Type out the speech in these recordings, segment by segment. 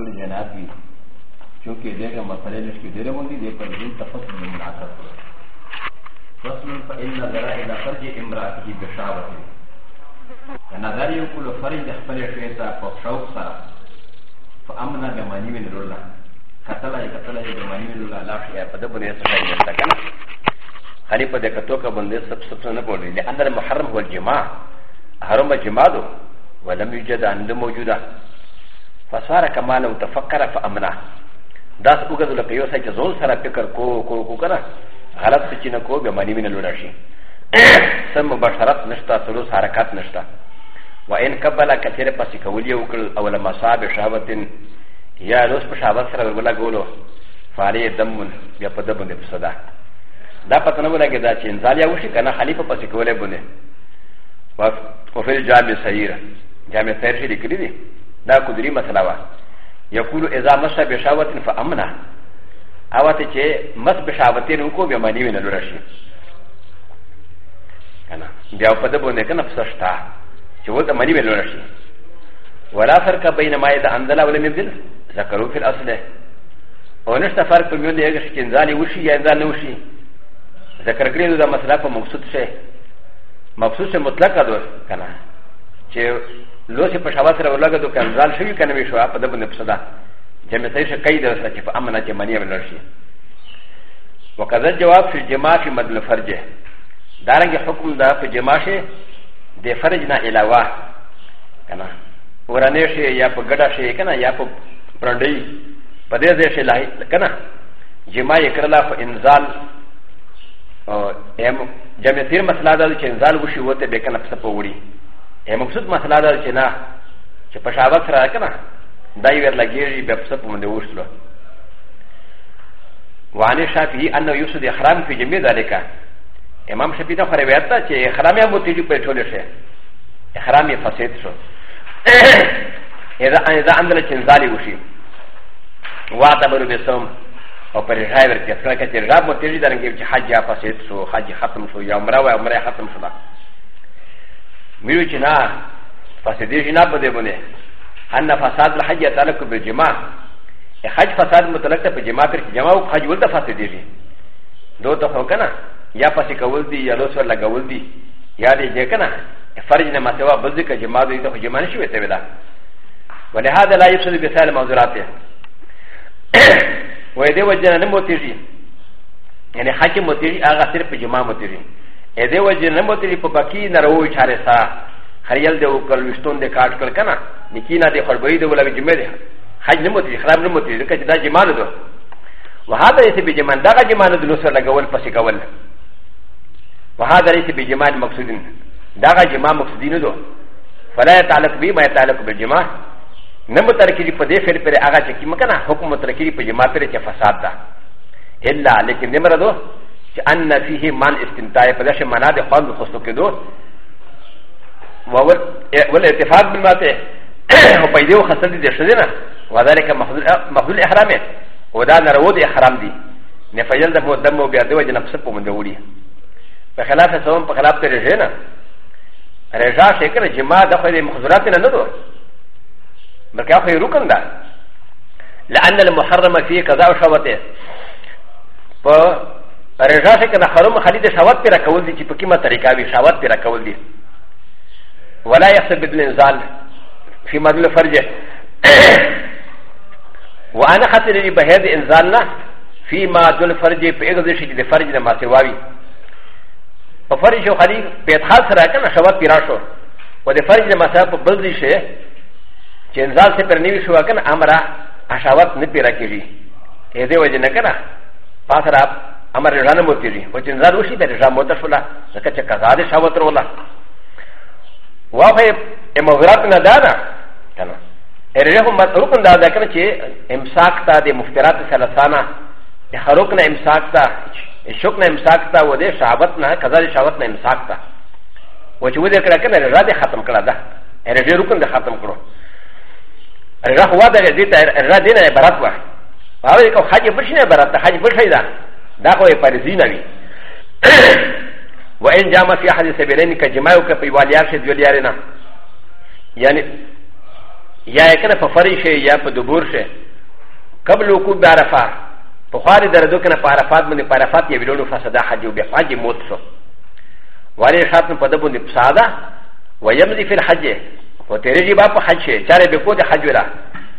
ټول جنات وي چونکه دغه مسله نش کې ډېره مونږ دې په دې تفصیل نه مناسب کړو فصل فإن ذرا إلى فرج امرأته بشاوة نظر یو کول فرج د خپل شی ته په شوق سره فأمنا بمانی من الله کتل ای کتل ای بمانی من الله لا شی په دې باندې څه نه تا کنه خلی په دې کتو کا باندې سب سب نه بولی لأن المحرم والجماع حرم جماع ولم يوجد عنده موجوده فصار كمان وتفكر فامنا داس اوغد لك يوسع جزول سرى فكر كو كو كو كنا غلط سچينا كو بماني من الوراشي سم مباشرات نشتا ثلث حركات نشتا وان قبل كثير پس كولي وكل اول مصاب شهوت يا لوس بشهوت سرى ولا غولو فاري دم يا پدبن بصدا دا پتنه ولا گدا چين زاليا وشي كنا خليفه پس كولي بنه وفي الجامع سيره جامع سير شي لكري دي دا قدري مسله وه يقول اذا مس بشاوت فامنه او ته چې مس بشاوتين وکړو بیا معنی وینه لور شي کنه بیا په دې باندې کنه فسشتا چې وته معنی وینه لور شي ولا فرق بين ما اذا انزل ولا مبدل ذكروا في الاصل او نشته فرق په میون دی هغه چې انزال وشي یا انزال نه وشي ذکر کړی دا مسله په مقصود شي مقصود شي مطلق ده کنه چې لو سي پشاوا سره ولګه دو کنزال شوی کنه وی شو په دبه نه پسدا جمع سي شه قید سره چې په امنه کې منی ولر شي وکذا جواب في جماع في مدل فرجه دارنګ حکم دا په جماع شي د فرج نه علاوه کنه ورانه شي یا په ګډه شي کنه یا په پرندې په دې ځای شي لای کنه جماع یې کړلا په انزال او جمع تیر مسله دا چې انزال وشي وته به کنه په سپوري ا مقصود مسله ده چې نه چې په شابت سره که نه دا یې ورلګېږي بیا پسه په باندې وشلو وعن شافعي انه يفسد احرام في جميع ذلك امام شافعي ته روایت ده چې احرام یې متجي په ټوله شي احرام یې فساد شو اذا اذا عندنا چنزالي وشي واعتبروا بالصوم او پر رجای ورکړه کله چې رجاب متجي درنګي چې حج یا فساد شو حج ختم شو یا عمره و عمره ختم شو ミューチナー、ファセディジナブデブネ、アンナファサードハジアタラクブジマー、ハジファサードムトラクタブジマークジャマウハジウルタファセディジ。どうとほかな、やパシカウルディ、やロスワラガウルディ、やでジェカナ、ファリジナマセワブルディカジマードイトジマンシュウエテベダ。ولهذا لا يفسد بسال موزراته ويدي وجنا نموتيجي يعني حاكم موتيجي اغا سير بجماع موتيجي ا د و ج ن م ت ل ي په بکی نرو چاره سا خریل د وکل وشتون د کاټ کړ کنه نکینا د خربوی د ولا جمع ده حج نمت ل خراب نمت ل کچ دا جمال ده وهذا ليس بجمال دا جمال د نصر لګول پس کول وهذا ليس بجمال مقصودين دا جمال مقصودين ده فلا يتعلق بما يتعلق بالجمال نمت ترکری په دې فعل پر هغه چې مکنه حکم ترکری په جمال پر چې فساد ده الا لیکن نمره ده ان فيه من استمتاع فلاش منا ده خوان خصو كدو والاتفاق بالماتع وبيدي وخسر دي شدنا وذلك مخذول احرامه ودا نرود احرام دي نفيل دم ودم وبيرد وجه نفسه من دولي فخلاف سوم فخلاف ترجينا رجا شكر جماع دخل مخزوراتنا ندو بلکہ خو رکن دا لأن المحرم فيه قضاء شوته رجا سے کنا حرم خلید شوت پیرا کول دی چی پا کیما طریقہ وی شوت پیرا کول دی ولا یحسب بدل انزال فی مدل فرج وانا خطر لی بہید انزالنا فی مدل فرج پا اگزشی دی فرج نما سواوی پا فرج شو خلید پا ادخال سرا کنا شوت پیرا شو و دی فرج نما سوا پا بلدی شے چی انزال سے پر نیوی شوا کنا امرا اشاوت نپیرا کیجی ایدے وجہ نکنا پاس راب アマレランモティリ、ウチンザウシベルジャモタフラ、サケチェカザデシャワトローラ。ワフェエモグラプナダダ、キャナ。エレホンマトロンダダケチェ、エムサクタデモフテラテサラサナ、エハロクナエムサクタ、エショクナエムサクタウデシャワトナ、カザデシャワトナエムサクタ。ウチウデクラケナラデハトムクラダ、エレジュクンデハトムクロ。エラホワダレディタエラディナエバラトワ。アメリカハジブシネバラタハジブシネダ。だこえパリジナビ。و ان جامع في احد سبيلين كجماعه كفي واليار شي دوليارنا يعني يا كان ففري شي يا بدبور شي قبل وقوع بعرفه فخاري دردو كان بعرفات من بعرفات يبلون فسدا حج وبحج موت شو والي شاطن بدبون بسادا ويمضي في الحج وترجي باب حج شي چاره بكود حج ولا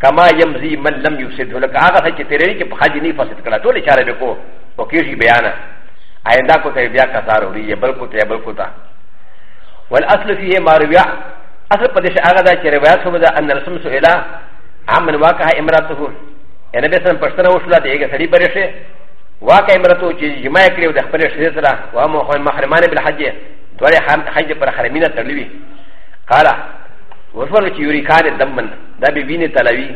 كما يمضي من لم يفسد لك هذا حج ترجي بحج ني فسد كلا تولي چاره بكود و ك ي ش ي بيانا ا ي ن د ا ك و ت ا بيا كثار و ل ي بل كوتا بل كوتا و ا ل أ ص ل فيه ما رويا أ ص ل قدش ا غ د ا ك روايات هو ان الشمس الى عمن واقع امراته انا بس ان قشطنا وشلا ديك سري برشه واقع امراته جماعه كريو دخل الشيطان وهم محرمان بالحج دوالي حج برحرمين الترلوي قال وفر يريكان الدمن دابي بيني تلاوي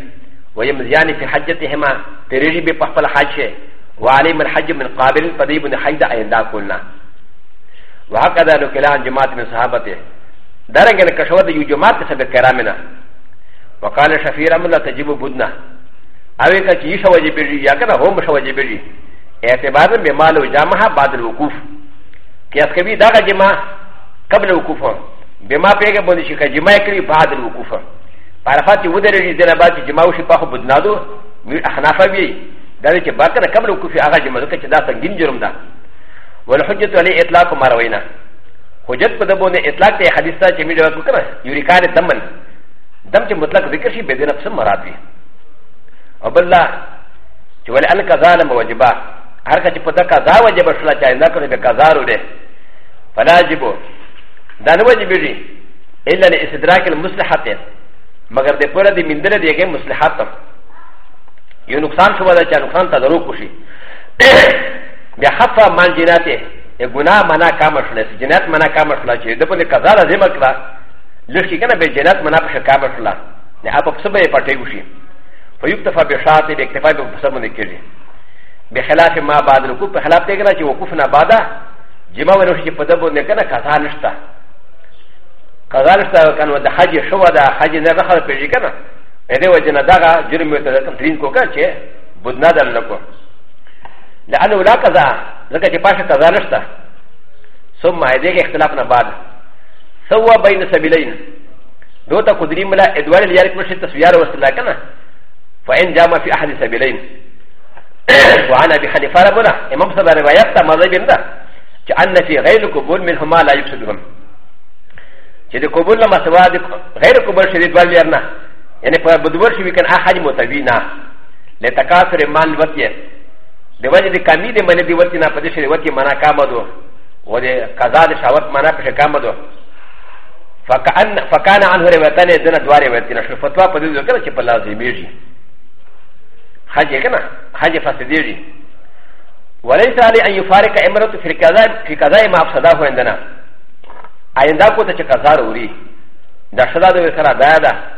ويمزياني في حجتهما تريجي بحفل حجه وعلي من حج من قابل فديب من حيدا ايندا كلنا وهكذا نكلا عن جماعة من صحابته دارنگ الكشوة يو جماعة سب كرامنا وقال شفير من لا تجيب بدنا اوه كا چي شواجي بيجي يا كنا هم شواجي بيجي اعتبارا بمال وجامعها بعد الوقوف قياس كبي داغا جماعة قبل الوقوف بما پیغه بندشي كا جماعة كري بعد الوقوف عرفات ودرجي دنا باتي جماعة وشي پاخو بدنا دو مير احنافا بيه だれけばかなかむくふあがじまずかちださんぎんじゅんだ。わらほじとりえらこまらいな。ほじとだぼねえらけはりさちみらくかな。ゆりかれだまん。だんちむたくびかしべでなすまらび。おばら、ちわりあんかざなもわじば。あかちぽたかざわじばしらちゃいなくれべかざるで。ファラジボ。だのわじびり。えらにえすらけのむすらはて。まがでぽらでみんでれでげむすらはた。よのくさんしょばだちゃのかんただろこし。で、はっぱまんじなて、えぐなまなかましね、ジェネットまなかましなち、でぽでかざらぜまくら、ルシキャンべジェネットまなかしかましら、で、あぽくそばやぱてぐし。フユクタファビシャーティ、で、てファビブサムネキリ。べはらけまばだるこ、べはらてがちをこふなばだ、ジマウロシポダボネカナカザーニスタ。カザーニスタ、かので、はじしょばだ、はじならはらぺじかな。ا د و ج ن ا د ا غ ا جرم و ت د ك ت ر ي ن ك و ك ا ن چه بدنا دل لكو لأن ولا كذا لك چه پاش كذا نشتا ثم ا د ي ك اختلافنا بعد سوا بين سبيلين دو تا قدري ملا ادوار اليارك مشي تسويار وصلا كنا فإن جام في أحد سبيلين وعن أبي حنيفة ربنا إمام صلى الله عليه وسلم ماذا بيننا كأن في غير قبول منهما لا يفسدهم ジェルコブルのマスワーで、ヘルコブルシリドワリアナ。يعني فهو بدور شوي كان أحد متوينا لتكاثر من وطيه د وجه د کمی د مل د وتی نه پدې شری وتی معنا کامه دو و د قضا د شاوت معنا پښه کامه دو فکان فکان عنه روایتان دنه دواره وتی نه شو فتوا پدې دو کنه چې په لازمي شي حج کنه حج فسدی شي وليس علي ان يفارق امرته في قضاء في قضاء ما افسده عندنا عندنا کو ته چې قضا وري دا شدا د سره دا ده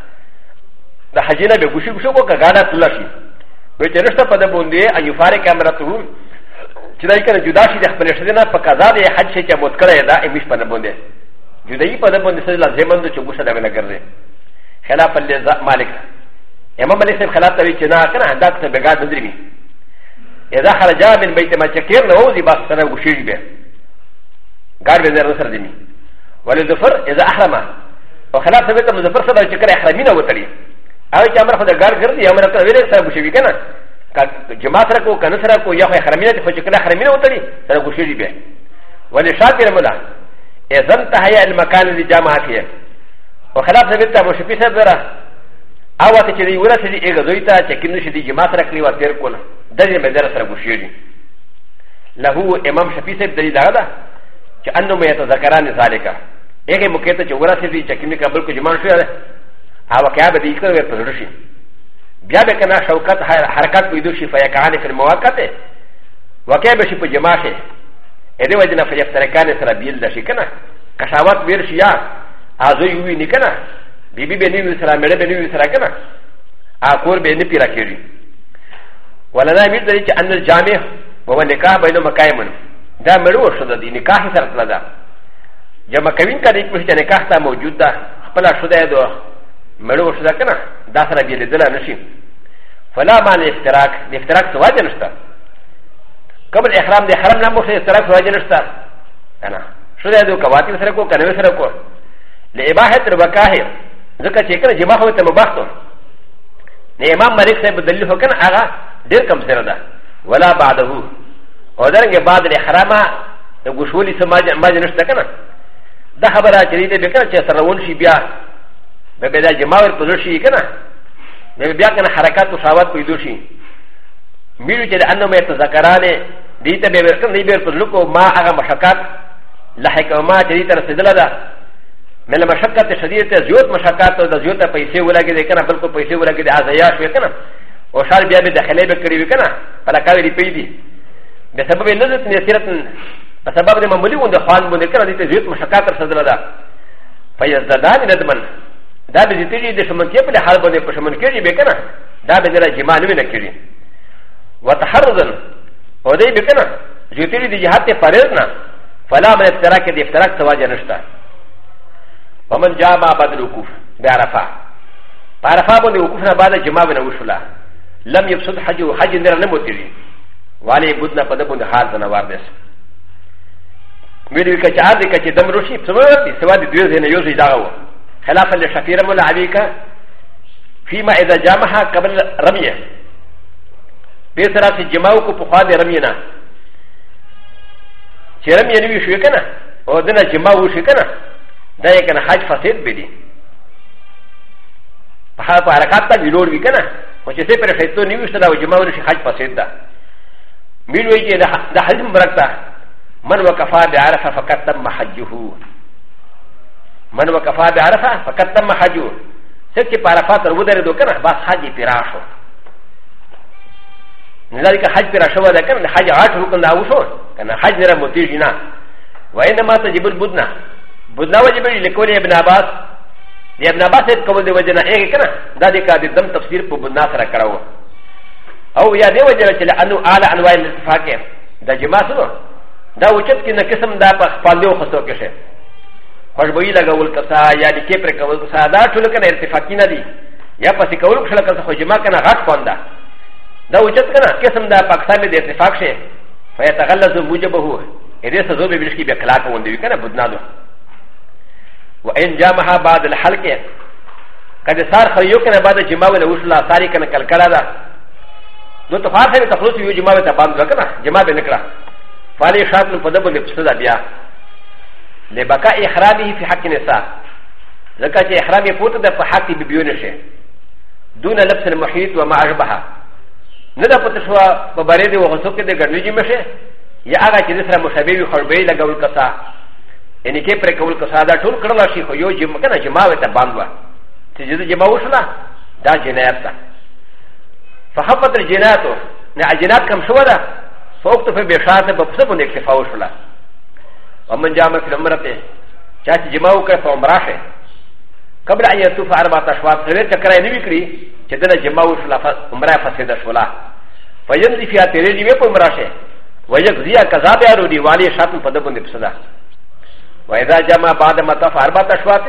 د حجینا به ګوشي ګوشو کو کګاډا تلشي وې چرشت په د باندې ان یفارق امرته چې دای کړه جدا شي د خپل شته نه په قضا د حج شي چې موت کړی دا ایمش په نه باندې جدای په د باندې سره لازم نه چې ګوشه دا نه کړی خلاف ال مالک امام مالک صاحب خلاف کوي چې نه کنه دا څه بګا د درې اذا خرج من بيت ما تشكر له وزي بس سره ګوشي به ګار به زر سره دی ولې ظفر اذا احرم وخلاف ثبت مظفر سره چې کړه احرامینه وتړي アイチャマフォーガーグルディアムラトレーサーブシビケナジマサラコ、カナサラコ、ヤハハミラティフォチカラハミラトリー、サラブシビベ。ワリシャティラムラ、エザンタハヤエルマカルディジャマーキエ。و خلاف زمین تا مشفی سر داره آواتی چه دیورا سی دی ایگه دویتا چه کنو شدی جماعت را کلی و تیر کن دلی می در سر گوشیو دی لهو امام شفی سر دلی داغا دا چه انو می تذکران ذالکا ایگه مکیتا چه ورا سی دی چه کنو کبل کو جماعت شویا ده او کیا به دې کړو په زړه شي بیا به کنه شوکت حرکت پیدا شي فیکان فی المواقت وکیا به شي په جما شي اې دې وجه نه فیفترکان سره بیل ده شي کنه کشاوت ویر شي یا ازو یوی نه کنه بیبي به نه وی سره مړه به نه وی سره کنه ا کور به نه پیرا کېږي ولنا بیل دې چې ان الجامع وهو نکاح بین مکایمن دا مړو شو د نکاح سره تلدا جمع کوین کړي چې نکاح تا موجود ده خپل شوه ده مړ وشو ده که نه دا سره بېلېدلی نه شي فلا باندې افتراک د افتراک څه وجه نه شته قبل احرام د حرم نه مخې افتراک څه وجه نه شته که نه شو دی د کواتیب سره کو که نوې سره کو ل اباحت الوکاه ځکه چې که نه جمع خو ته مباح کو د امام ملک صاحب دلیل خو که نه هغه ډېر کم سره ده ولا بعده او درنګې بعد د حرامه د ګوشولي څه ماجه نه شته که نه دا خبره چې دی به که نه چې سره ون شي بیا ب ب د ا ج م ا و ر ق ز و ش ي ك ن ا ب ب ي ا ك ن حركات مشاوات ق ي د و ش ي م ي ر و ج ل أ ن ه م ي ت ذ ك ر ا ن د ي ت ب ب ر ك ن د ي ب ر ق ز ل ك و ما أ غ ا مشاكات ل ح ك و ما ج د ي ت ر س د ل ا د ا من المشاكات ا ل ش د ي د ة زيوت مشاكات و زيوت قيسي ولا ج د ك ن ا بل كو قيسي ولا ج د ع ز ي ا ش و ك ن ا و ش ا ر ب ي ا ب د خ ل ي ب ك ر ي و ك ن ا فلا ك ا و ر ي ب ي د ي بسبب ا ل ن ز ت ن ي س ي ر ة بسبب المملي و ن د خ و ا ن ب و ن د ك ن ا د ي ت زيوت مشاكات ر س د ل ا د ا فيزدادان ندمن だべじてりでしょんけぷりはばでぷしょんけりべかな。だべでらじまぬめなきり。わたはるずん。おでべかな。じてりでじはてパレルナ。ファラメッタラケディフタラクタワジャネスタ。パマンジャマバドルクフ、ベアラファ。パラファボディウクフナバダジマベナウシュラ。ラミヨソハジュハジンデラネモテリ。ワレブナパダボンハザナワデス。ウィルカチャーディカチダムロシー、そのように、それはディズニーのようにだろう。خلافا لشفير ملعبيك فيما إذا جامعها قبل رمية بيسرا سجماوكو بخواد رمينا چه رمية نوي شوي كنا ودنا جماو شوي كنا دا يكنا حاج فساد بدي فحال پا حرکات تا ميلور بي كنا وچه سي پر فیتو نوي سرا وجماو نوشي حاج فساد دا ميلوي جي دا حج مبرکتا من وكفا دعرف فقط تم حجهو من وكفى بعرفه فقد تم حجه سكت بعرفات الودر دوكنا بس حج براشه لذلك حج براشه ولكن حج عاشه كان داوشه كان حج نرى متيجنا وانما تجب البدنه بدنه وجب لكل ابن عباس لابن عباس يتكون دي وجنا ايه كنا ذلك هذا دم تفسير ببدنه سرى كراوه او يا دي وجنا لانه اعلى انواع الاتفاق ده جماعه دا وجدت كنا قسم دا فالدو خصو كشه خوشبوي لګول کسا یا د کې پر کول کسا دا ټول کنه ارتفاقی نه دي یا پسې کول کسا کسا خو جما کنه غټ کوندا دا وجد کنه قسم دا پاکستان د ارتفاق شه فیتغلظ موجبه اې دې سزو به بلشکی به اخلاق وندې کنه بدنادو وان جامها بعد الحلق قد صار خيو کنه بعد جما ولا وصلا ساری کنه کلکلا دا نو ته خاصه تخلص یو جما ته باندې کنه جما به نکړه فالي شاطن په دبل په صدا بیا لبكاء إحرامه في حق النساء لكن إحرامه فوتد في حق ببيونشه دون لبس المحيط وما أشبهه ندى فتشوى ببريد وغسوك دي غرنجي مشه يا أغا جدسر مشابه وخربي لغول كسا يعني كيف ركول كسا دا طول کرلا شي خو يو جمع كنا جماوة تباندوا تجد جماوة شلا دا جنايات دا فخفت الجناتو نعجنات كم شوى دا فوقت في بشاعت ببسبون اكتفاو شلا ومن جامع في المرته شاك جماو كيف عمراشه قبل ان يطوف اربعة اشواط غير تكرا نبكري كدنا جماو في عمره فسد شولا فيمضي فيها تريدي ويقوم راشه ويجزي كذاب يرودي والي شاتم فدبن بسدا واذا جمع بعد ما طاف اربعة اشواط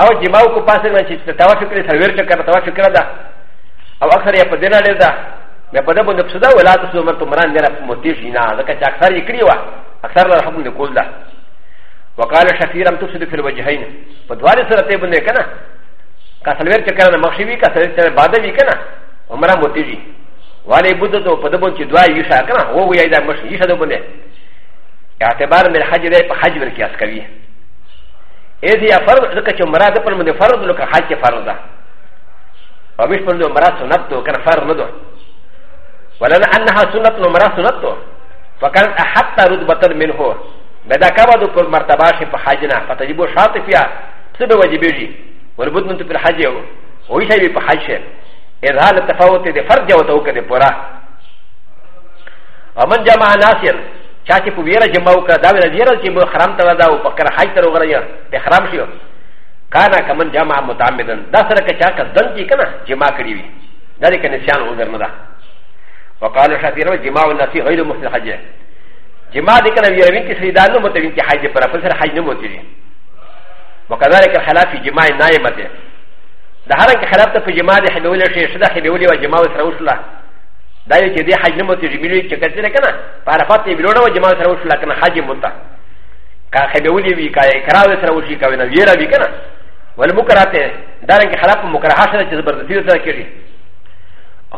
او جماو كو پاسه من چې توافق لري سرور چکر توافق کړه دا او اکثر یې په دینه لري دا مې په دې باندې بسدا ولا تاسو مرته مران نه موتی شي نه ځکه چې اکثر یې کړی و اكثر الحمد لكل ده وقال شفير ام تفسد في الوجهين فدوار سرته بنده كنا كسلوير چکرنا مخشوي كسلوير چر باده وي كنا عمره موتيجي والي بده تو پدبون چ دعا يشا كنا هو وي ايدا مش يشا دو بنده اعتبار من الحج ده حج ور قياس کوي اذا فرض لك چ عمره ده پر من فرض لك حج فرض ده ومش پر عمره سنت تو كنا فرض ندو ولن انها سنت عمره سنت تو فكان حتى رتبه منه بدا كبد پر مرتبه شي په حجنا فتجب شاطفيا سب واجبيږي وربدن في الحج او شي په حج شي اذهال التفاوت دي فرض او توکد پورا ومن جمع ناسيا چاچی په ویره جمع وکړه دا ویره ویره چې موږ حرام ته راځو په کړه حج ته راغلی ته حرام شو کانا کمن جمع متعمدن دا سره که چا کدن چې کنه جمع کړی وي دا دې کنه شان وګرنه ده وقال شافعي جماع الناس غير محسن حجه جماع ذكر يمين كسيدان متبين كحج فرفسر حج نموتي وكذلك الخلاف في جماع النائمة دهارك خلاف في جماع حنول شيء شدا حبيولي وجماع سروسلا دا یو چې دې حج نه مته جمیلو چې کتل نه کنه عرفات یې ویلو نو جماع سره وشل کنه حج مونتا کا خبیولی وی کا اقرار سره وشي کا وینا ویرا وی کنه ول مکراته دا رنګ خلاف مکرحه سره چې زبردستی سره کړي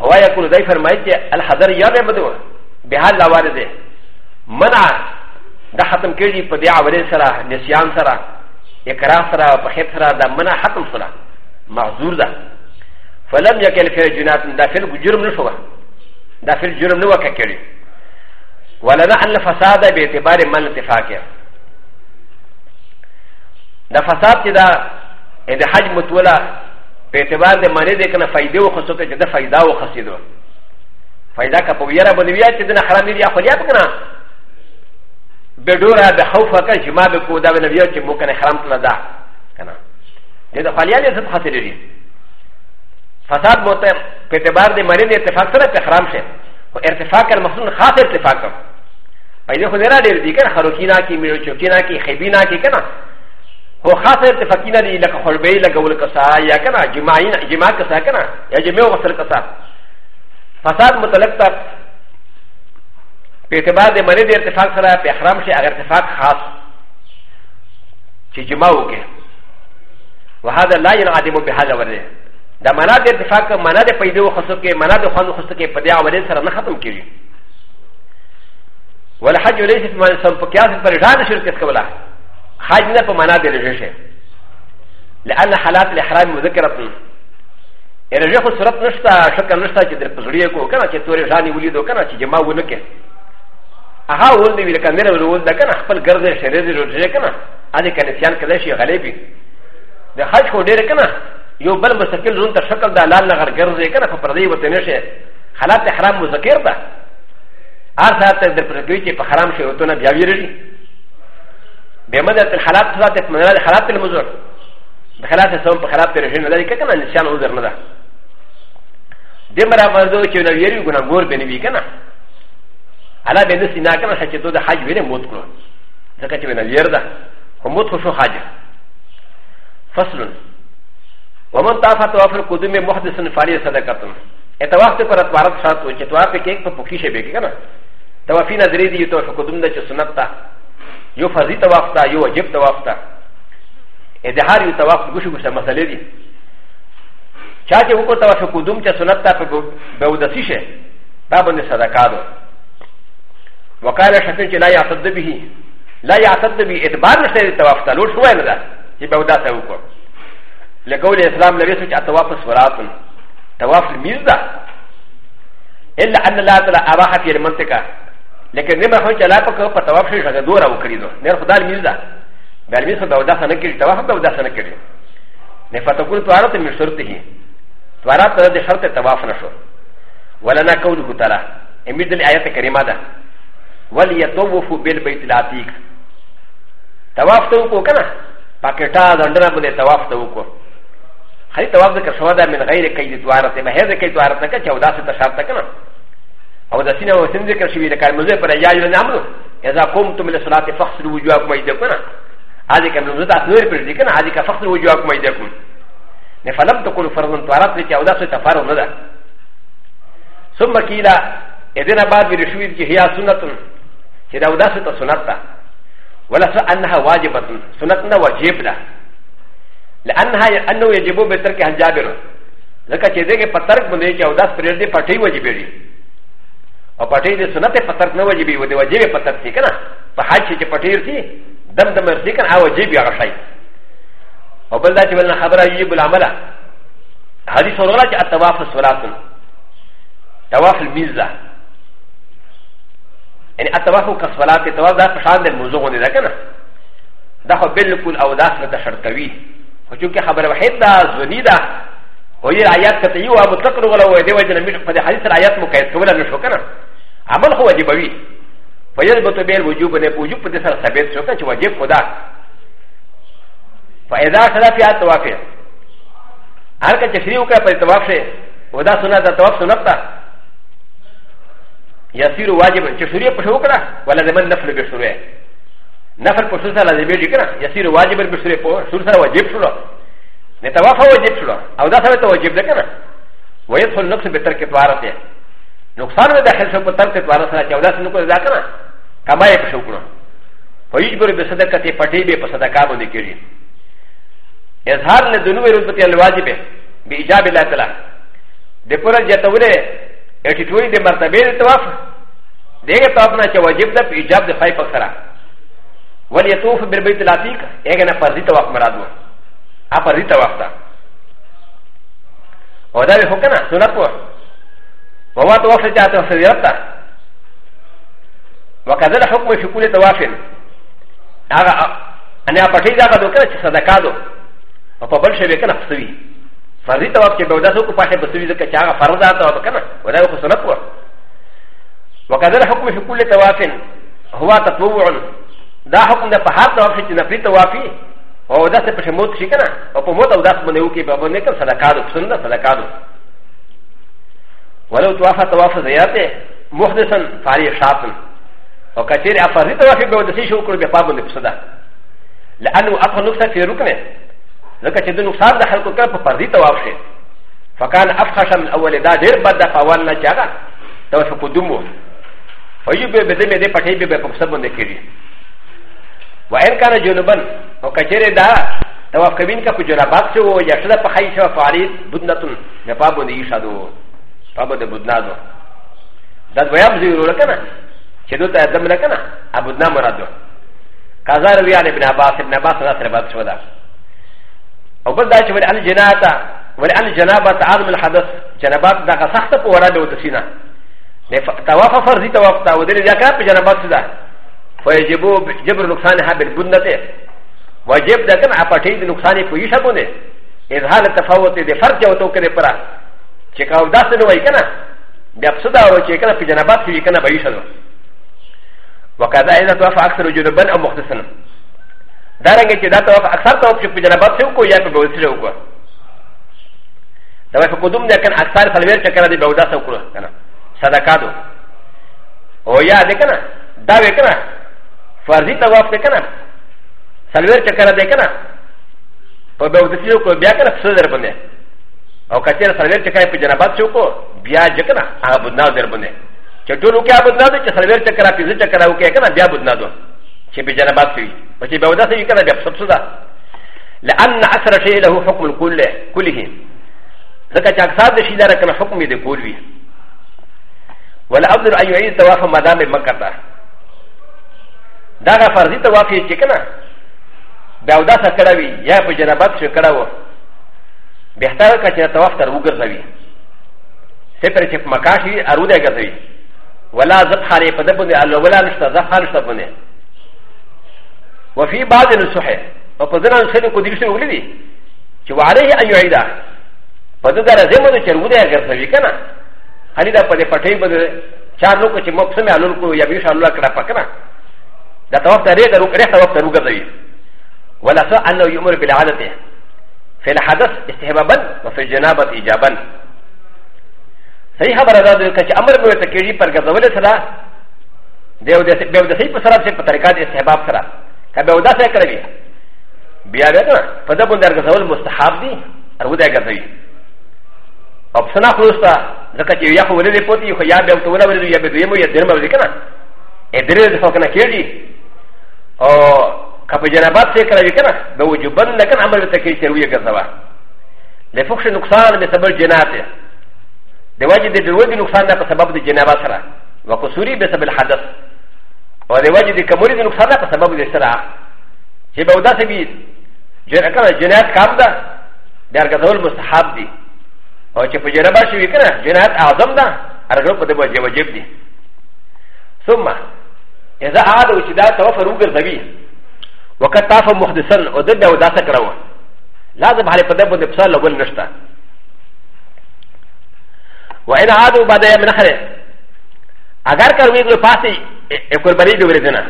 هو يقول ذي فرمائك الحضر يا غيبتو بهال لوالده منع دا ختم كيجي بدي عوري سرا نسيان سرا اكراه سرا وبخيب سرا دا منع ختم سرا معذور دا فلم يكن في جنات دا في الجرم نشوه دا في الجرم نوكا كيجي ولنا ان الفساد باعتبار من اتفاقه دا فساد دا ان حجم متولى په اعتبار د معنی د کنه فائدې او خصوصه چې د فائدہ او خصیدو فائدہ کا پویرا بنویا چې د حرام دی خو یا کنه بدورا د خوف کا جما به کو دا بنویا چې مو کنه حرام کړه دا کنه د خپلیا دې څه خاطر لري فساد مو ته په اعتبار د معنی د اتفاق سره په حرام شه او ارتفاق المخزون خاص اتفاق پیدا خو نه را ډیر دي کنه خروکینا کی میرو چوکینا کی خیبینا کی کنه و خاصه ارتفاقینا دی لکه خلبی لکه ولکسا یا کنا جماعینا جماع کسا کنا یا جمع و غسل کسا فساد مطلق تا په اعتبار د منی د ارتفاق سره په احرام شي هغه ارتفاق خاص چې جمع وکړي وهذا لا ينعدم بهذا ورده دا منا د ارتفاق منا د پیدا و خصو کې منا د خوان خصو کې په دې عمل سره نه ختم کیږي والحج ليس في ما يسمى قياس پر ډان شرک کولا حاجنا فمانا دي رجشه لان حالات الاحرام مذكرتني رجه خو صورت نشتا شکل نشتا چې در پزړی کو کنه چې تورې ځاني ولیدو کنه چې جما ولکه هغه ول دی لکه نه ول دا کنه خپل ګرځې شریز رجه کنه اده کنه سیان کله شي غلیبي د حج خو ډیر کنه یو بل مستقل زون ته شکل د لال نغر ګرځې کنه خو پردې وته نشه حالات احرام مذکر ده ار ساعت در پزړی چې په حرام شي وته نه بیا ویری بمدة الحالات ذات من الحالات المزور بخلاف السوم بخلاف الرجل ذلك كما نسيان عذر ندا دمرا فرضو چې نو یری ګنا ګور بنې وی کنه علا بنه سینا کنه چې ته د حج ویره موت کړو ځکه چې ونه یری دا هم موت خو شو حج فصل ومن طاف طواف القدوم محدث فاری صدقه اتواف ته پر اتوارت شرط و چې طواف کې یک په پوکیشه به کنه توافی نظری دی تو قدوم د چې سنت ته よファジタワフタ、よアジェプタワフタ。エデハリウタワフグシュグシャマサレディ。チャージウコタワシュコドムチャソナタペブウダシシェ、バブネサダカド。ワカラシャフィンチライアタデビヒ。ライアタデビエデバナシェタワフタ、ロシュワンダ、ヒバウダサウコ。レゴリエスラムレベスチアタワフスワラトン。タワフミルダ。エラアナラタラアバハフィルマンテカ。لكن لما هو جلاب كو بتواب شيء شغل دورا وكريدو نير خدال ميزا بالميزا دودا سنكري تواب دودا سنكري نفتكون توارات من شرطه توارات هذا شرط التواف نشر ولنا قوله تعالى امد الآية الكريمة ده وليطوفوا بالبيت العتيق تواف توقو كنا باكتا دندنا بده تواف توقو خلي تواف ذكر شوادا من غير كيد توارات ما هذا كيد توارات نكا جوداسة شرط كنا او د سینه وسین ذکر شوی د کار مزه پر یا یو نامو اذا قمتم للصلاه فاغسلوا وجوهكم ايديكم هذه كم نزلت نور پر دي کنه هذه كفاغسلوا وجوهكم ايديكم نه فلم تكن فرضا طهارت لك او داسه تفارض نه ثم قيل اذن بعد من شوی کی هيا سنت چې دا داسه ته سنت ده ولا انها واجبه سنت نه واجب ده لانها انه يجب بترك حجابر لکه چې دغه پترک باندې چې او داس پر دې پټي واجب دي او پټې د سنت په ترک نه وجبي و دی وجبي په ترک کنه په حال چې پټې ورتي دم دم ورتي کنه او وجبي هغه شي او بل دا چې ولنه خبره یې بل عمله حدیث اورغلا چې التواف الصلات تواف الميزه یعنی التواف كالصلاه تواف دا په شان د موضوع غونډه ده کنه دا خو بالکل او دا سره د شرکوي خو چې خبره وحید دا زونی ده وهي آيات كتير ومطلق رغلا وهي دي وجنا من قد حديث الآيات مكيد كولا نشوكنا عمل هو واجبوي فيثبت به الوجوب وجوب په دې سره ثابت شو چې واجب خدا فاذا خلافيات توافق هر که تشریح وکړه په توافق شي ودا سنت د توافق سنت ته يصير واجبا چې شروع په شو کړه ولا زمن نفل به شروع نفل په شروع سره لازمي دي کړه يصير واجبا به شروع په شروع سره واجب شو نه توافق واجب شو او دا سره واجب ده کړه ويدخل نقص به ترک طهارت نقصان به داخل شو په ترک دواره سره چې اولاد نو کو ادا کنه کما یې شو کړو په یوه ګره به صدقه ته پټې به په صدقه باندې کړی اظهار له دنو رتبه الواجبه به ایجاب الله تعالی د پرل جتوله اټیټوري د مرتبه د طواف دغه طواف نه چې واجب ده په ایجاب د پای په سره وليطوف بالبيت العتيق هغه نه فرضي طواف مراد و ا فرضي طواف ده او دا به حکم نه سنت و وما توفي جاءت سيرتا وكذا الحكم في كل توافل انا اقتل هذا دوكا صدقاتو وقبل شبكه نفسي فرزي توافي بودا سوكو فاشل بسوي ذكا شاغا فرزا توافكنا ولا يوكو سنطور وكذا الحكم في كل توافل هو تطوع دا حكم دا فهاد توافي نفري توافي وهو دا سبشموت شكنا وقموت او دا سبنيوكي بابنكا صدقاتو بسنة صدقاتو ولو توافى توافى زياته محدثا فعلي شاطن وكثير افرزي توافى بودسي شو كل بقابل بصدا لانه اقل نقصه في ركنه لكن تدو نقصان ده حلقه كان ففرزي توافى فكان افخش من اول دا دير بدا فاولنا جاغا توافى قدومه فيجب بدم يدي فتحي بقصد من ذكري وان كان جنوبا وكثير دا توافى كبين كجنبات شو يشلب حيث فعلي بدنه نفابون يشهدوه ابو د بدنادو دا دویم زیرو لکنه چې دوی ته ادم لکنه ابو دنا مرادو قضا روی علی ابن عباس ابن عباس را سره بات شو دا او بل دا چې ول ال جناتا ول ال جنابه عظم الحدث جنابات دا سخت په ورا به وتسینا توافا فرضی توافا تا ودل یا کا په جنابات دا فیجبو جبر نقصان ها بالبنته واجب دا کنه اپټی د نقصان په یشه باندې اظهار تفاوت دې فرق او تو کړي پره چې کاو داسې نه وای کنه بیا څه دا و چې کنه په جنابات کې کنه به یې شلو وکذا اذا توفى اكثر جنبا او مختصا دا رنګ چې دا توفى اکثر توفى چې په جنابات کې وکړو یا په بوسره وکړو دا په کوم ځای کې اکثر فلویر چې کنه دی به داسې وکړو کنه صدقاتو او یا دې کنه دا وکنه فرضي طواف دې کنه سلویر چې کنه دې کنه په بوسره وکړو بیا کنه څه در باندې او کچر سرور چې کای په جنابت شو کو بیا جکنا هغه بدنا در باندې چې ټول کې هغه بدنا چې سرور چې کرا پیزه چې کرا وکي کنه بیا بدنا دو چې په جنابت شي په چې به وداسې کنه بیا سبسدا لان اثر شی له حکم الكل كله ځکه چې اکثر د شی دا رقم حکم دې کول وی ولا افضل ان يعيد طواف مدام مکه ته دا فرضي طواف چې کنه بیا وداسه کړه وی یا په جنابت شو کړه وو ベターカチェタワフタウグザビセプレチェフマカシアウデガザビウラザハレパデブネアロウランスタザハルサブネウフィバーデルソヘオポゼランセルコディシュウリディチワレアユエダパデダラゼモデチェウデガザビカナハリダパデパテイブデチャーロコチモプセメアロコヤビシャロカラパカナダタワフタレダウクレタワフタウグザビウラサアンドユムルビラアナティ في الحدث استحبابا وفي الجنابة إيجابا صحيح خبر هذا ذلك أن أمر بن تكيري پر گزول سرا بيودسي پر سرا چه طريقات استحباب سرا كبيودا سرا کروي بیا بیا کنه په دا باندې ارګزول مستحب دي او دا ګرځوي اپشن اخلوستا ځکه چې یا خو ولې پوتې خو یا بیا ته ولې یا به دویمو یا درمو ځکه نه ا درې د فوکنه کېږي او カプジャラバセカラジカナ、ドウジュバン、ナカナマルテケチェウィガザワ。レフォクションのサービスのジェナーティ。でわじでどういうのサーナパサバブでジェナバサラ。ワコスリベサブルハダス。おでわじでカモリのサーナパサバブでサラ。ジェバウダセビジェラカナジェナーカムダ。であがどうもハブディ。おちぷジェラバシウィカナ、ジェナーアザムダ。アラロプでもジェバジェブディ。そんな。إذا أ ع د و ا إ ذ ا ت و ف ر و ج ر ز ب ي وقد طاف محدثا ودد او داسه کړو لازم علي پدې باندې پسال لګول نشته وان عادوا بعد يوم نحر اگر کروي ګل پاسي قرباني دی ورته نه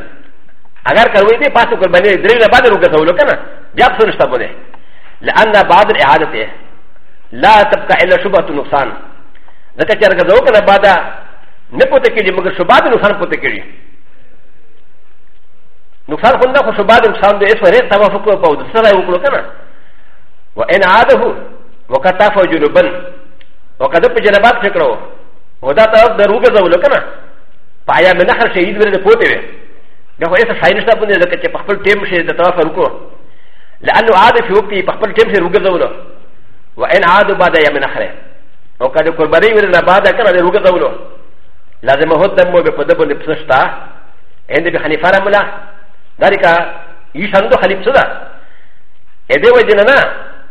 اگر کروي دی پاسي قرباني درې نه بعد روګه سوال کنه بیا څه نشته بده لان بعد الاعاده لا تبقى الا شبهه نقصان ذکر چې ارګه زو کنه بعد نه پته کېږي مګر شبهه نقصان پته کېږي نقصان خو نه خو شو بعد انسان د اسو ریت توافق او د سره یو کړو کنه و ان عاده وقتا فجنبن وقد په جنبات فکرو ودا طرف دروګه زول کنه پایا مې نه خر شهید ورته پوتې و دا خو ایسه شاینش ته پوندې ځکه چې په خپل ټیم شه د طرف ورکو لانه عاده فی وقت په خپل ټیم شه روګه زول و ان عاده بعد یا من اخره وقد قربانی ورته بعد کنه روګه زول لازم هو دمو به په دبل پسشتا اند به حنیفه رحم الله ダリカ、イシャンドハリプスダ。エデウェジナナ。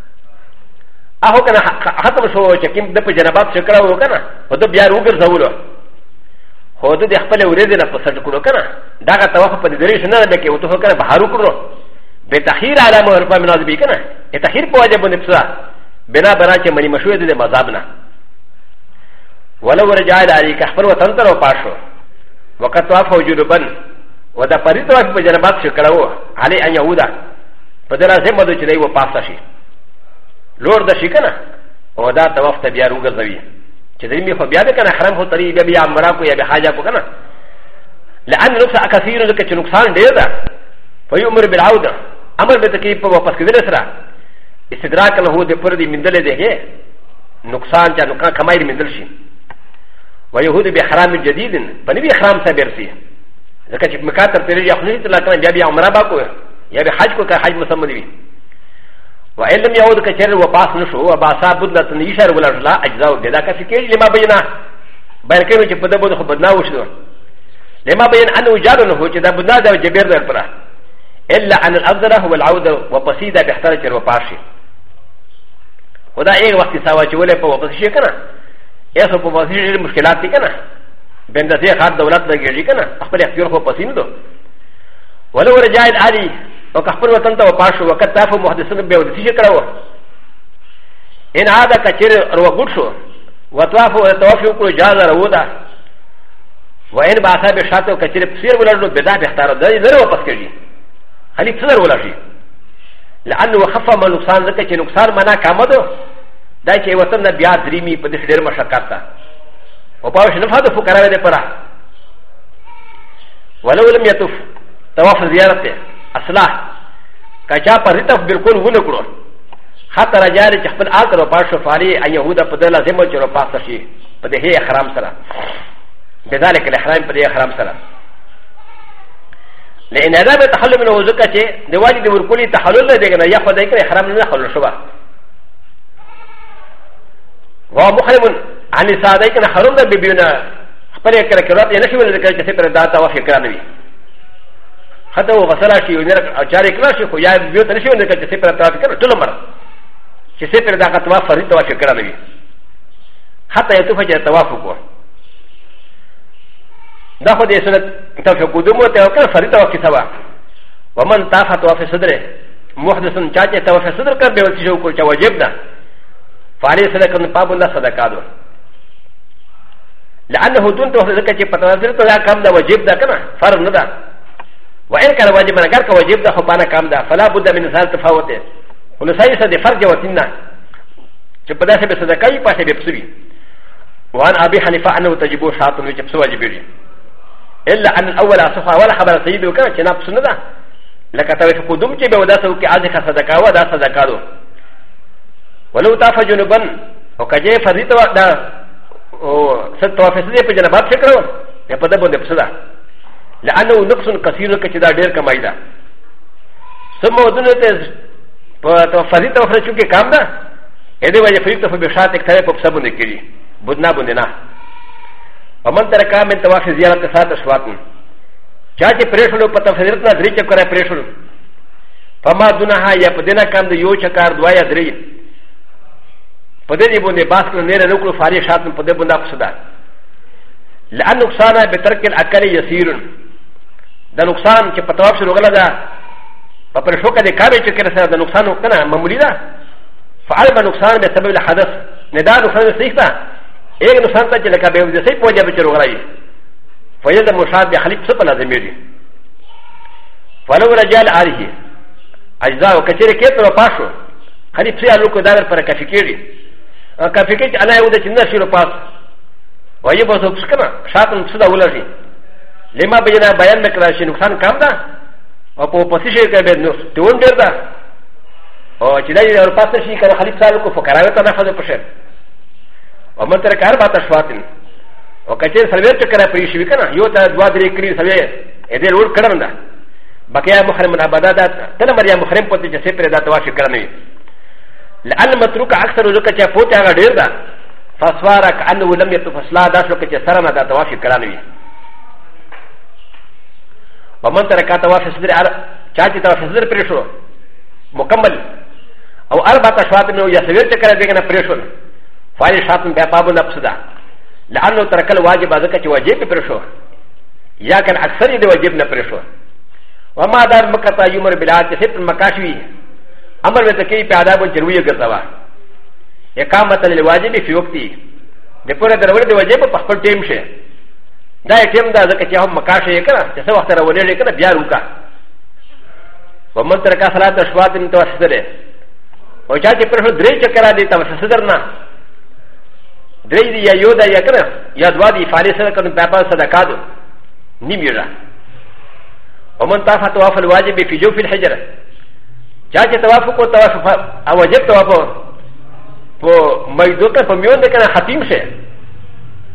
アホカナハトムショウチキンデプジャナバチクラウカナ。オドビアウグルザウロ。ホドディアパレウレディナプサルクロカナ。ダガタワフパディレショナルベケウトホカナバハルクロ。ベタヒラアラモルパミナズビカナ。エタヒルポワジャブネプサ。ベナバラチェマリマシュエディマザブナ。ولو رجعت عليك اخبر وتنتر وقاشو وقد توافق جنوبا و د پرید واک په جنبات شو کړو علي ان يهودا په دې لازم بده چې دی و پاسه شي لور د شي کنه او دا د وخت بیا روګرځوي چې دې می خو بیا د کنه حرم هو تری بیا بیا امرا کو یا به حاجه کو کنه لان نفس اكثير لك چې نقصان ډیر ده فيمر بالعوده امر به تکي په واپس کېدل سره استدراک له دې پر دې مندل دیږي نقصان چې نقصان کمای مندل شي ويهود بحرام جديد فنبي حرام صبر فيه ځکه چې مکا تر تیرې یخنې ته لکه بیا بیا عمره با کو یا به حج کو که حج مسمد وي و علم یعود کچر و پاس نشو و باسا بدلت نیشر ولا جلا اجزاء و بدا کسی کې لما بینا بیر کې چې په دبو خو بدنا وشو لما بین انه جاد نه چې دا بدنا دا جبیر در پره الا ان الافضل هو العود و قصيده بهتر چر و پاشي خدا یو وخت ساوا چې ولې په وقت شي کنه یا څه په وقت شي مشکلات دي کنه ب ن د ز ي خار دولت ل ج ي ك ن ا اخبر اختيار هو قسيم دو ولو رجعت علي وكفر وطن تو قاشو وقد تافو محدثين بودسي شكراو ان هذا كثير روغوشو وطافو وتوافو كل جاز رودا وان باثا بشاتو كثير بصير ولدو بدا بختار دليل ذرو قسكجي هل تصير ولا شيء لانه خف من نقصان ذكي نقصان منا كامدو دا چې وطن بیا دريمي په دې ډېر مشکل وقال شنفع فكرة لفرا ولو لم يتف توافى زيارته اصلاح كشا فريتف بالكل ونكره حتى رجال جحفل اخر وباشا فاري ان يهودا بدلا زمج وقاصه شيء بدهي احرام سرا بذلك الاحرام بدهي احرام سرا لان هذا تحلل من وزكاه دواجد وركولي تحلل لدينا ياخذ احرام لنا حلل شبه وهو محرم ان ساده کنه حرم ده بیبیونه خپل کړه کړه یې نشي ولر کړه چې پر دا تا وخت کړه نوي حتی و غسل شي ونر او چارې کړه شي خو یا بیو ته نشي ولر کړه چې پر تا کړه ټول مر چې پر دا کا توا فرید توا کړه نوي حتی یې توفه چې توا فکو دا خو دې سره توفه کوم ته کړه فرید توا کې سبا ومن تافه توا په صدره محدثن چاچه توا په صدر کړ به وتی شو کو چې واجب ده فارې سره کنه پابنده صدقه ده لانه دون ته ذکر چې په تنظر ته دا کم ده واجب ده کنه فرض نه ده وان کله واجب نه کار واجب ده خو پانه کم ده فلا بد من انسان تفاوت ده خو نسای سره د فرض وتین نه چې په داسې به صدقه یې پاسه به پسوي وان ابي حنيفه انه تجب شاط نو چې پسو واجب دي الا ان الاول صفه ولا خبر سيد وکړه چې نه پسو نه ده لکه ته په دوم چې به وداسه وکړي ازه صدقه و دا صدقه ده ولو تافجنبن او کجه فرض ده ست توافس دي په جنبات شکرو یا په دبو دي پسدا لانه نقص كثير کچ دا ډیر کمای دا سمو دنه ته په توفزي توفره چونکی کام ده ا دې وجه فریق ته بشات یک ته په سبونه کړي بدنا بونه نه ومن تر کام من توافس زیارت سات اسواتن چا چې پریښلو په تفسیرت نه درې چکر پریښلو فما دونه یا په دینه کام د یو چکار دوا یا درې ف د ن ي بوني باس كن نيرا نوكو فاري شاتن ف د ب و ن د ا ف سدا ل أ ن نقصانا بترك ا ل أ ك ل يسير د نقصان ك ب ت و ا ب ش ر و غ ل د ا فبرشوكا د كابي شكرا سنه د نقصان وكنا ممولدا فعلم نقصان بسبب الحدث ندا نقصان سيكتا ايه نقصان تجلى كابي وزيك وجه بشر وغلاي فيزا مشاد بحليب سبلا زميري فلو رجال عليه اجزاء وكثير كيف وقاشو خليب سيالوكو دار فركاشيكيري كافيكي انا يقول لك الناس يرقص ويبقى سكنا شاطن سدى ولدي لما بينا بيان مكراشي نقصان كامدا وقو بسيشي كابينو تون دردا او چې دا یو پاتې شي کنه خلیفہ صاحب کو فقراوی ته نه خځه پښه او متر کار باندې شواتین او کچې سرویټ کړه پېښې وکنه یو ته دوا درې کړی سروې اې دې ور کړم دا بقیا محرم نه بدادات تل مریا محرم پته چې سپره دا دوا شي کړنی لان متروك اكثر لك تفوت على غيرها فصارك انه لم يتفصلا داش لك تسرنا دا تواف كرانوي ومن ترك تواف صدر چاچی تواف صدر پریشو مکمل او اربع تشوات میں یا سویر چکر دیکھنا پریشو فائل شاتم بے پابو نفسدا لانو ترک الواجب ازکا چی واجب پریشو یا کن اکثر دی واجب نہ پریشو وما دار مکتا یمر بلاد سپن مکاشوی امر و تکی پیدا بن چروی گرزوا اقامت الواجب فی وقتی د پورا درور دی واجب په خپل ټیم شه دا ټیم دا ځکه چې هم مکاشه یې کړه چې څه وخت راولې یې کړه بیا روکا ومن ترکا صلات شوات ان توسدره او چا چې پر شو درې چکرا دی توسدر نه درې دی یا یو دا یا کړه یا دوا دی فالي سره کړه په پاس صدقات نیم یو ومن تافت وافل واجب فی جو فی الحجره チャチタワフコタワファアワジェタワフォーマイドカファミヨンデカナハティムシェ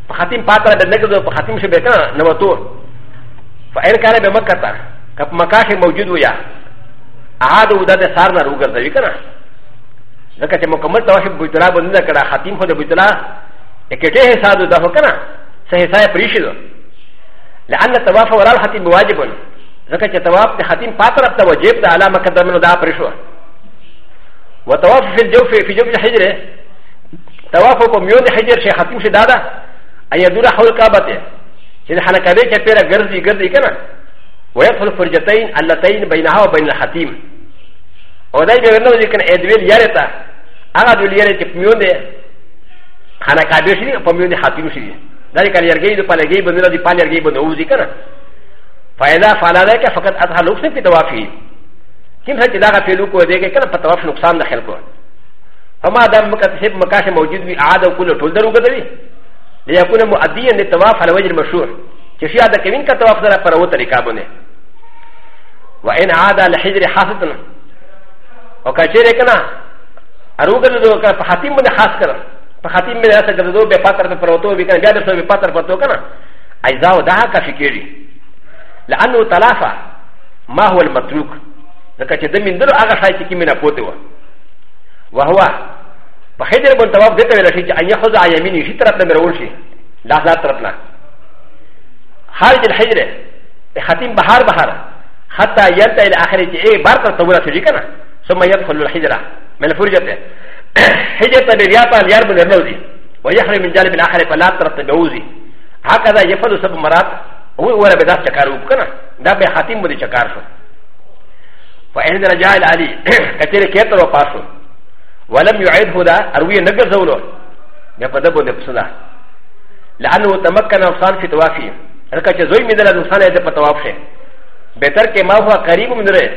パハティムパタラベネグドパハティムシェベカナナマトウファエンカレベマカタカプマカシェモジュドヤアハドウダデサーナウガザユカナザカチェモカマタワシェブトラボンデカナハティムフォデブトラエケテヘサードダフォカナセヘサイプリシド لأن التوافق وراء الحتيم واجب ذكا تتواب تحتيم فاترب توجيب دا على ما قدر منه دا بريشوه وتواف في الجوف في جوف الحجره توافوا كم يوم الحجر شيء حتيم شدادا أن يدور حول كعبته شيء حنكة ذي كبيرة غرزي غرزي كنا ويدخل فرجتين اللتين بينها وبين الحتيم وداي بيرنو ذيكنا ادويل يارتا أنا دول يارتا كميون دي حنكة ذي شيء كميون دي حتيم شيء ذلك اليرجي دو بالجي بندلا دي بالجي بندوزي كنا فإذا فعل ذلك فقد أظهر نقص في توافيه كم سنة داغا في لوكو ديكي كلا فتواف نقصان داخل كون فما دام مكتسب مكاش موجود بي عادة وكل طول درو قدوي ليكون مؤديا للتواف على وجه المشهور كشي هذا كمين كتواف دارا فراو طريقا بني وإن عادة لحجر حاسدنا وكاشيري كنا أروغل دو كلا فحاتيم من حاس كنا فحاتيم من حاس كنا دو بي پاتر فراو تو بي كنا بيادر سو بي پاتر فراو تو كنا أجزاو داها كافي كيري لانه تلافى ما هو المتروك لكن د من دلو اغا شاي تكي من اقوته وهو فحجر بن تواب دته ولا شي ان يخذ يميني شي طرف نه مرول شي لا لا طرف نه خارج الحجر ختم بهار بهار حتى ينتهي الى اخر شيء بار تصور شي كده ثم يدخل الحجره من فرجته حجرة برياطة اليار من الرودي ويحرم من جانب الآخر فلا ترتبعوزي هكذا يفعل سب مرات و هو ربي داس چکارو کنه دا به خاتم بده چکار شو فإن رجاء العلي كتير كتر وقاسو ولم يعيده دا أروي نقر زولو يفدبو نفسنا لأنه تمكن الإنسان في توافي لكن زوي من الإنسان يدب توافشه بهتر کې ما هو قریب من لري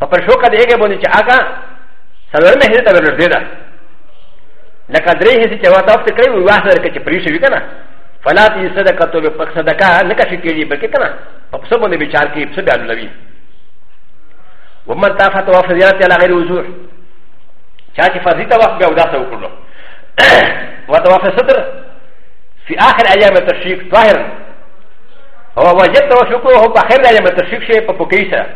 پر شو کده هغه باندې چې آګه سرور مه هیته ورته ده لکه درې هیڅ چې واټ اف ته کوي واسه لري چې پریشي وکنه فلا تي صدقه تو بك صدقه نكشي كيلي بكتنا فبصبون بشار كي بصبع النبي ومن تافت وفزيرات على غير وزوح شاشي فرزيت وقت بأوداس وكله وتوافى صدر في آخر أيام التشريك ظاهرا هو وجدت وشكره هو آخر أيام التشريك شيء ببكيسة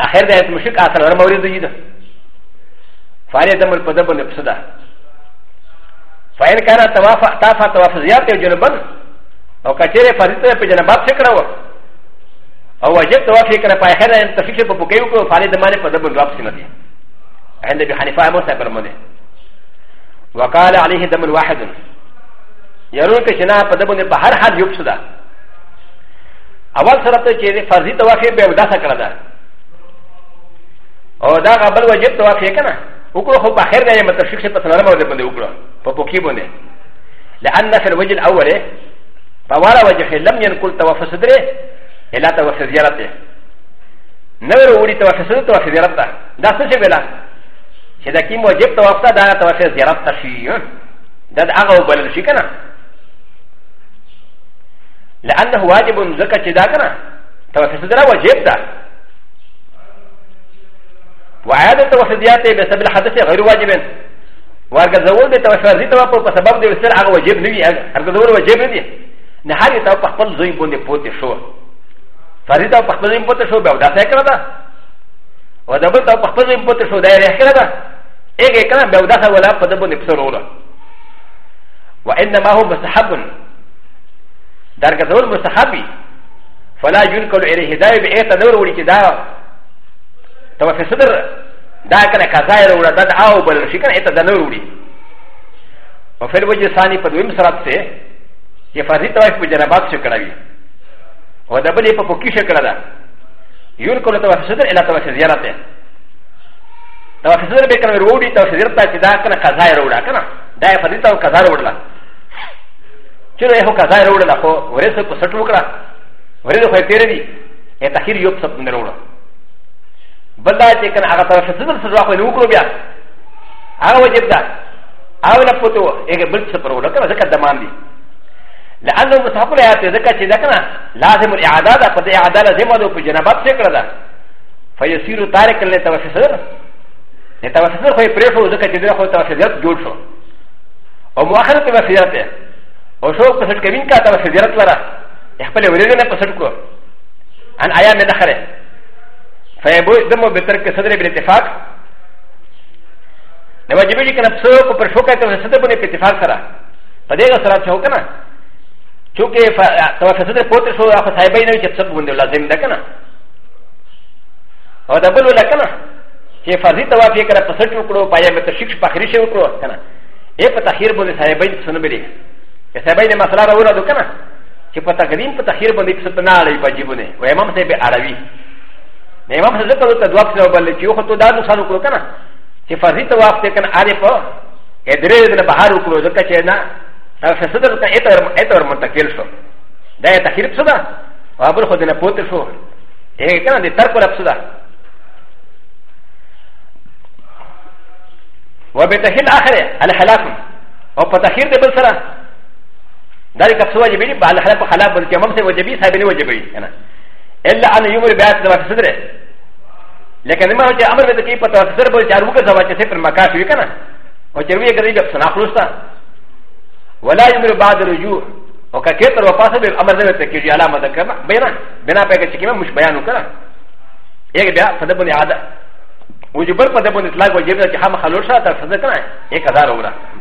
آخر أيام التشريك آخر أنا مورد جيدا فعليه دم القدم بنفسده فإن كان تافا توافزيات جنبا أو كثير فريطة في جنبات سكرة أو وجد توافي كان فايحنا أن تفكر ببكيوك فعلي دماني فدبن جواب سنتي عند بحنيفة موسى برمده وقال عليه دم واحد يرون كشنا فدبن بحر حد يبسدا أول سرطة چه فرضي توافي بيودا سكرة دا أو دا قبل وجد توافي كنا وكرو خب بحر دا يمتشكش بسنرم ودبن وكرو فبوكيبوني ا في ا الأول فوالى إيه؟ وجهه لم ينقل توفى صدره ا توفى زيارته نور ولي توفى صدره توفى زيارته دا سيبلا شدا كي موجب توفى ل توفى زيارته شيء دا دا أغاو بلل شي كنا لأنه واجب زكاة دا كنا توفى صدره وجب دا ا توفى زيارته بسبب الحدث غير واجبين ورګزول د توشوازي ته په سبب د سر هغه واجب نه وي ورګزول واجب نه دي نه هر یو په خپل ځای باندې پوتې شو فرض ته په خپل ځای پوتې شو به دا څه کړه دا و دا بل ته په خپل ځای پوتې شو دا یې کړه دا یک یک نه به دا څه ولا په دبو نه پسر وره و انما هو مستحب درګزول مستحبي فلا ينقل اليه دا به اعتنور وړي چې دا توفي صدر だからカザイローだとアオブルシカンエタダノウリ。オフェルウジサニパドウィムサラツェ、ヤファリトワイフジャラバツシュカラビ。オダブリパポキシュカラダ。ユーコルトワシュエラトワシュヤラテ。タワシュエベカルウォーディタワシュエラタチダーカナカザイローダカナ。ダイファリトワカザローダ。チュレホカザイローダホ、ウレスポサトウカラ。ウレスポエテレディ、エタヒリヨプサプネローダ。بل دا چې کنه هغه طرف څه دل سره خو نه وکړو بیا هغه وجب ده هغه نه پته و هغه بل څه پر ولا کنه ځکه دمان دي لانه مسافر یا ته ځکه چې دا کنه لازم الاعاده ده په اعاده لازم ده په جنابت څه کړه ده فیسیر تارک له توسل نه توسل خو پرې شو ځکه چې دا خو توسل جوړ شو او مؤخره ته وسیرت او شو په څه کې وین کا توسل لره خپل ورېدنه په څه کو ان آیا نه دخره فيبوي دمو بترك صدر بالاتفاق نواجبي كان بسوق وبرشوكا كان صدر بني باتفاق سرا فديغا سرا شو كنا چونکہ توفى صدر قوتر شو اخو صاحبين نوي جب سب بندو لازم ده كنا او دبل ولا كنا چې فرضي توافي کړه په سټ وکړو پایا مې ته شیکش پخري شي وکړو کنه اے په تخیر باندې صاحبین سن بری که صاحبین مسله راوړو کنه چې په تقدیم په تخیر باندې څه نه اړي پاجي باندې و امام صاحب عربي ا م ا م ز ك ر ت د و ا ق س ل و ب ل ت ي و خ ت و د ا ن و س ا ن و ك ر ك ن ا ت ف ر ي ت و ا ق س ك ن ا ر ف ا د ر ي د ن ب ه ا ر و ك ر و ز ك ا ش ن ا ف س د ر ت ا ت ر م ت ك ي ل ش و د ا ي ت ك ي ل ش و د ا و ا ب ر خ د ن ا ب و ت ش و ت ه ك ن ا د ت ر ك و ر ب ش و د ا و ب ت ح ي ل آ خ ر ا ل ح ل ا ف و ب ت ح ي ل د ب ل س ر ا د ا ل ك ب س و ا ج ب ي ب ا ل ح ل ا ف خ ل ا ف ب ل ت ي م م س و ج ب ي س ا ب ن و ج ب ي ن ا إ ل ا أ ن يمر ب ا ت ن ا ف س د ر ه لكن لما رجع امر بدك يقطع سربل جاروك زواج سفر مكاشي كنا وجروي قريب سنخلصها ولا يمر بعد الرجوع وكثير وفاصل امر بدك يجي على مدى كما بينا بنا بك شكيما مش بيانو كنا يك بيا فدبني عاده وجبر فدبني اطلاق وجبنا كحام خلوشها تفضل كنا يك هزار ولا